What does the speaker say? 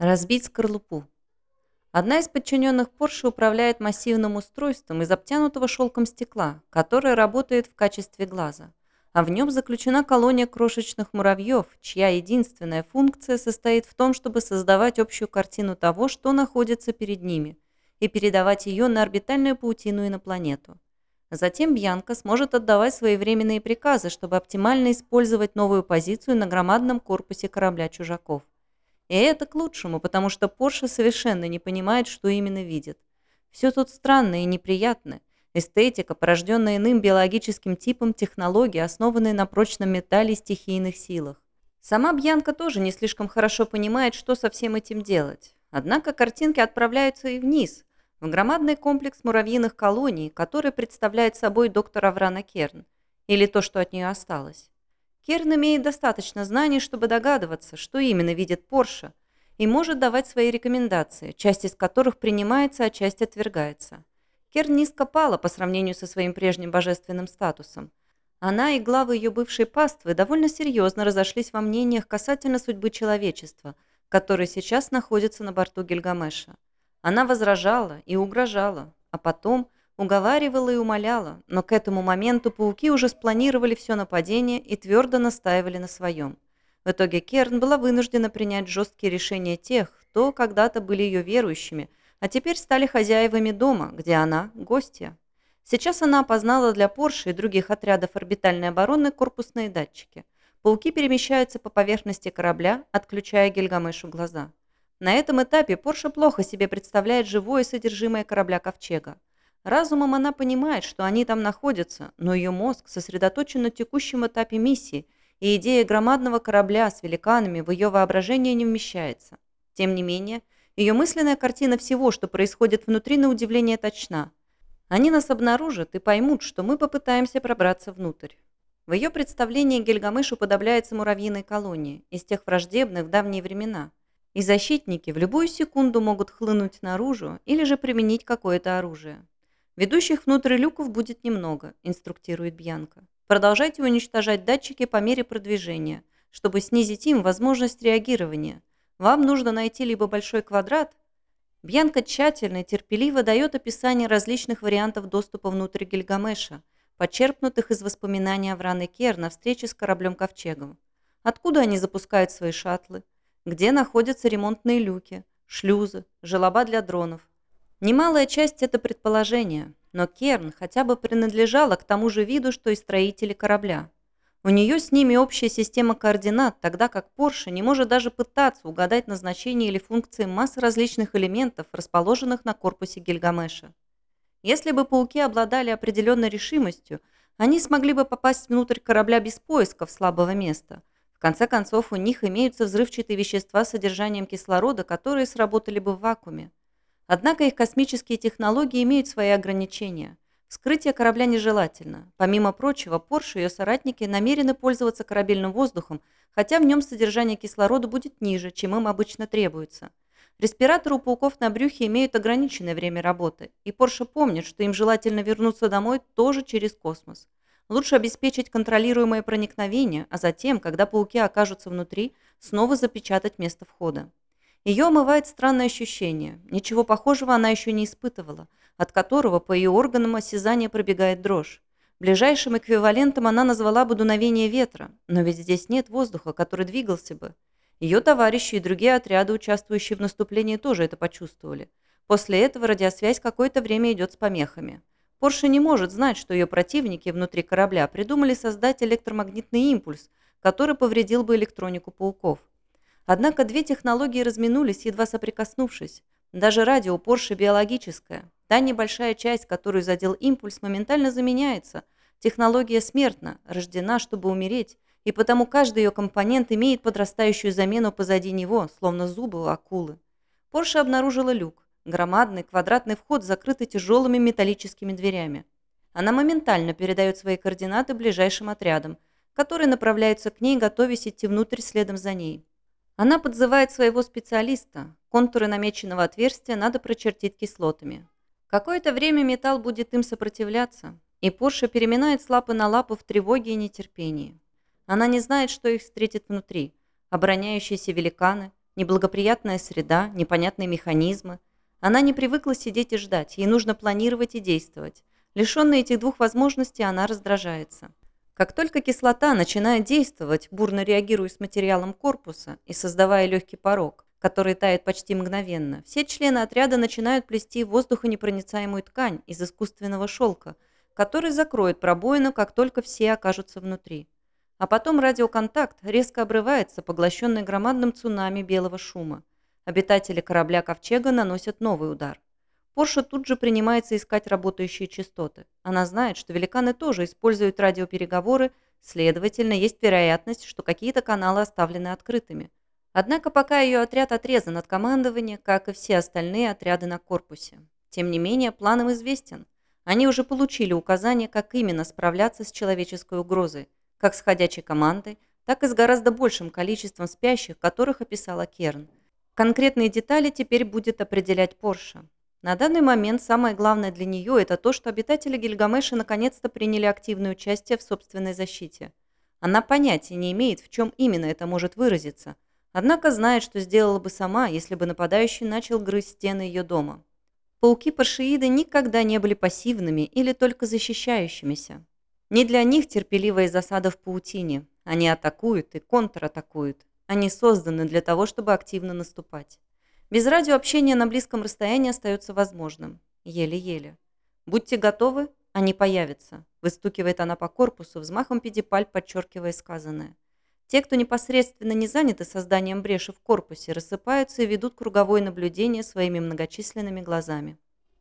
Разбить скорлупу. Одна из подчиненных Porsche управляет массивным устройством из обтянутого шелком стекла, которое работает в качестве глаза. А в нем заключена колония крошечных муравьев, чья единственная функция состоит в том, чтобы создавать общую картину того, что находится перед ними, и передавать ее на орбитальную паутину и на планету. Затем Бьянка сможет отдавать своевременные приказы, чтобы оптимально использовать новую позицию на громадном корпусе корабля чужаков. И это к лучшему, потому что Порше совершенно не понимает, что именно видит. Все тут странно и неприятно. Эстетика, порожденная иным биологическим типом технологии, основанные на прочном металле и стихийных силах. Сама Бьянка тоже не слишком хорошо понимает, что со всем этим делать. Однако картинки отправляются и вниз, в громадный комплекс муравьиных колоний, который представляет собой доктор Аврана Керн, или то, что от нее осталось. Керн имеет достаточно знаний, чтобы догадываться, что именно видит Порше, и может давать свои рекомендации, часть из которых принимается, а часть отвергается. Керн низко пала по сравнению со своим прежним божественным статусом. Она и главы ее бывшей паствы довольно серьезно разошлись во мнениях касательно судьбы человечества, которое сейчас находится на борту Гильгамеша. Она возражала и угрожала, а потом – Уговаривала и умоляла, но к этому моменту пауки уже спланировали все нападение и твердо настаивали на своем. В итоге Керн была вынуждена принять жесткие решения тех, кто когда-то были ее верующими, а теперь стали хозяевами дома, где она – гостья. Сейчас она опознала для Порше и других отрядов орбитальной обороны корпусные датчики. Пауки перемещаются по поверхности корабля, отключая Гильгамешу глаза. На этом этапе Порше плохо себе представляет живое содержимое корабля Ковчега. Разумом она понимает, что они там находятся, но ее мозг сосредоточен на текущем этапе миссии, и идея громадного корабля с великанами в ее воображение не вмещается. Тем не менее, ее мысленная картина всего, что происходит внутри, на удивление точна. Они нас обнаружат и поймут, что мы попытаемся пробраться внутрь. В ее представлении Гильгамеш уподобляется муравьиной колонии из тех враждебных в давние времена. И защитники в любую секунду могут хлынуть наружу или же применить какое-то оружие. Ведущих внутрь люков будет немного, инструктирует Бьянка. Продолжайте уничтожать датчики по мере продвижения, чтобы снизить им возможность реагирования. Вам нужно найти либо большой квадрат. Бьянка тщательно и терпеливо дает описание различных вариантов доступа внутрь Гильгамеша, почерпнутых из воспоминаний Авраны Кер на встрече с кораблем Ковчегом. Откуда они запускают свои шаттлы? Где находятся ремонтные люки, шлюзы, желоба для дронов? Немалая часть – это предположение, но Керн хотя бы принадлежала к тому же виду, что и строители корабля. У нее с ними общая система координат, тогда как Порше не может даже пытаться угадать назначение или функции массы различных элементов, расположенных на корпусе Гильгамеша. Если бы пауки обладали определенной решимостью, они смогли бы попасть внутрь корабля без поисков слабого места. В конце концов, у них имеются взрывчатые вещества с содержанием кислорода, которые сработали бы в вакууме. Однако их космические технологии имеют свои ограничения. Вскрытие корабля нежелательно. Помимо прочего, Порше и ее соратники намерены пользоваться корабельным воздухом, хотя в нем содержание кислорода будет ниже, чем им обычно требуется. Респираторы у пауков на брюхе имеют ограниченное время работы, и Порше помнит, что им желательно вернуться домой тоже через космос. Лучше обеспечить контролируемое проникновение, а затем, когда пауки окажутся внутри, снова запечатать место входа. Ее омывает странное ощущение. Ничего похожего она еще не испытывала, от которого по ее органам осязания пробегает дрожь. Ближайшим эквивалентом она назвала бы дуновение ветра, но ведь здесь нет воздуха, который двигался бы. Ее товарищи и другие отряды, участвующие в наступлении, тоже это почувствовали. После этого радиосвязь какое-то время идет с помехами. Порше не может знать, что ее противники внутри корабля придумали создать электромагнитный импульс, который повредил бы электронику пауков. Однако две технологии разминулись, едва соприкоснувшись. Даже радио Порше биологическое. Та небольшая часть, которую задел импульс, моментально заменяется. Технология смертна, рождена, чтобы умереть, и потому каждый ее компонент имеет подрастающую замену позади него, словно зубы у акулы. Порше обнаружила люк. Громадный квадратный вход, закрытый тяжелыми металлическими дверями. Она моментально передает свои координаты ближайшим отрядам, которые направляются к ней, готовясь идти внутрь следом за ней. Она подзывает своего специалиста. Контуры намеченного отверстия надо прочертить кислотами. Какое-то время металл будет им сопротивляться, и Порше переминает с лапы на лапу в тревоге и нетерпении. Она не знает, что их встретит внутри. Обороняющиеся великаны, Неблагоприятная среда, непонятные механизмы. Она не привыкла сидеть и ждать, ей нужно планировать и действовать. Лишенная этих двух возможностей, она раздражается. Как только кислота начинает действовать, бурно реагируя с материалом корпуса и создавая легкий порог, который тает почти мгновенно, все члены отряда начинают плести воздухонепроницаемую ткань из искусственного шелка, который закроет пробоину, как только все окажутся внутри. А потом радиоконтакт резко обрывается, поглощенный громадным цунами белого шума. Обитатели корабля Ковчега наносят новый удар. Порша тут же принимается искать работающие частоты. Она знает, что великаны тоже используют радиопереговоры, следовательно, есть вероятность, что какие-то каналы оставлены открытыми. Однако пока ее отряд отрезан от командования, как и все остальные отряды на корпусе. Тем не менее, план им известен. Они уже получили указание, как именно справляться с человеческой угрозой – как с ходячей командой, так и с гораздо большим количеством спящих, которых описала Керн. Конкретные детали теперь будет определять Порша. На данный момент самое главное для нее – это то, что обитатели Гильгамеша наконец-то приняли активное участие в собственной защите. Она понятия не имеет, в чем именно это может выразиться, однако знает, что сделала бы сама, если бы нападающий начал грызть стены ее дома. Пауки-паршииды никогда не были пассивными или только защищающимися. Не для них терпеливая засада в паутине. Они атакуют и контратакуют. Они созданы для того, чтобы активно наступать. Без радиообщения на близком расстоянии остается возможным. Еле-еле. Будьте готовы, они появятся. Выстукивает она по корпусу, взмахом педипаль подчеркивая сказанное. Те, кто непосредственно не заняты созданием бреши в корпусе, рассыпаются и ведут круговое наблюдение своими многочисленными глазами.